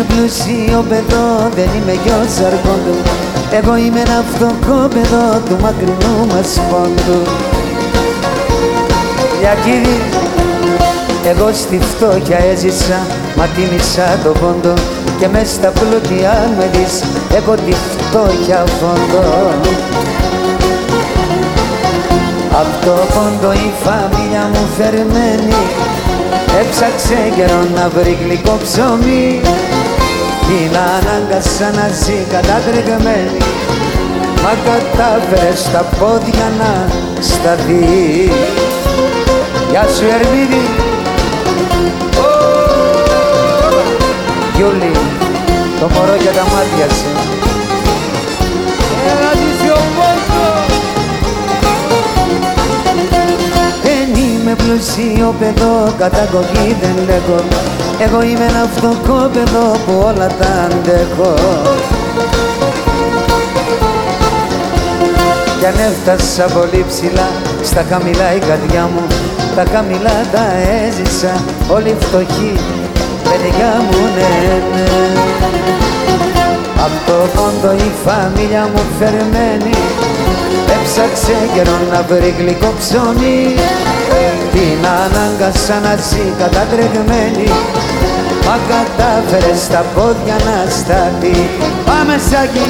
είμαι πλούσιο παιδό, δεν είμαι γιος αρχόντου Εγώ είμαι ένα φτωχό του μακρινού μας πόντου. Λιακίδη, εγώ στη φτώχεια έζησα, μα τίμησα το πόντο. Και μες στα πλούτια με δεις, έχω τη φτώχεια φόντο. Απ' το πόντο η φαμίλια μου φερμένη Έψαξε καιρό να βρει γλυκό ψωμί. Την ανάγκασα να ζει κατατρεγμένη Μα κατάφερες στα πόδια να σταθείς. Γεια σου Ερμίδη Γιούλη, το μωρό για τα μάτια σου πλούσιο παιδό, καταγωγή δεν λέγω Εγώ είμαι ένα φτωχό παιδό που όλα τα αντέχω. Κι αν έφτασα πολύ ψηλά, στα χαμηλά η καρδιά μου Τα χαμηλά τα έζησα, όλοι φτωχοί, παιδιά μου ναι, ναι. Απ' το πόντο η φαμίλια μου φερμένη Έψαξε καιρό να βρει γλυκό ψωμί την ανάγκασα να ζει κατατρεγμένη. Μα κατάφερε στα πόδια να σταθεί. Πάμε Σάκη!